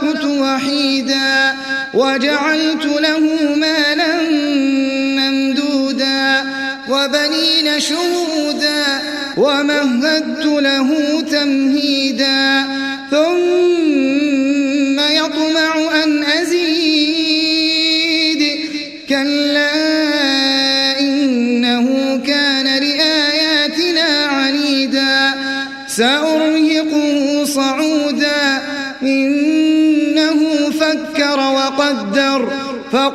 خلقت وحيدا وجعلت له مالا ممدودا وبنين شهودا ومهدت له تمهيدا ثم يطمع أن أزيد كلا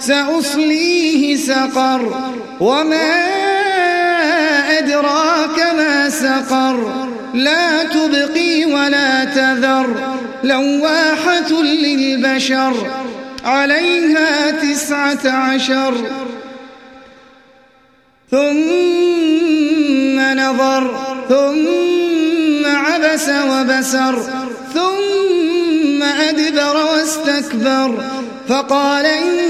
سأصليه سقر وما أدراك ما سقر. لا تبقي ولا تذر لواحة للبشر عليها تسعة عشر. ثم نظر ثم عبس وبسر ثم أدبر واستكبر. فقال إن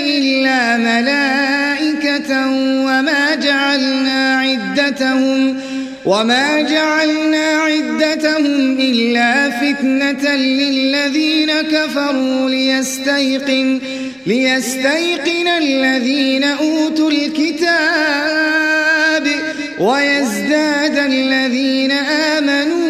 إلا ملائكة وما جعلنا عدتهم وما جعلنا عدتهم إلا فتنة للذين كفروا ليستيقن ليستيقن الذين أوتوا الكتاب ويزداد الذين آمنوا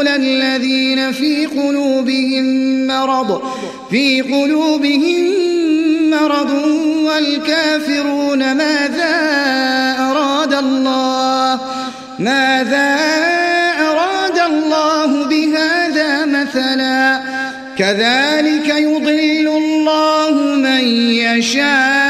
وليقول الذين في قلوبهم مرض في قلوبهم مرض والكافرون ماذا أراد الله؟ ماذا أراد الله بهذا مثلا؟ كذلك يضل الله من يشاء.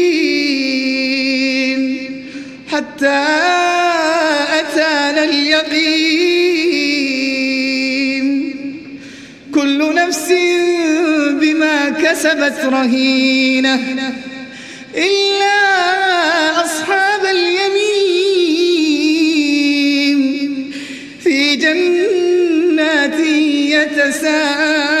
حتى أتانا اليقين. كل نفس بما كسبت رهينة إلا أصحاب اليمين. في جنات يتساءلون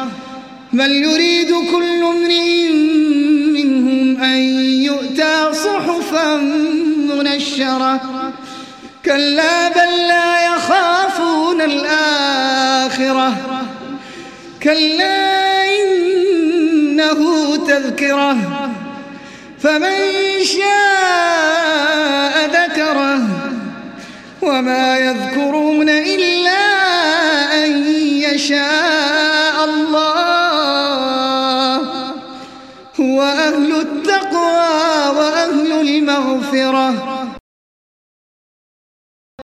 بل يريد كل امرئ منهم أن يؤتى صحفا منشرة. كلا بل لا يخافون الآخرة. كلا إنه تذكرة. فمن شاء ذكره. وما يذكرون إلا هو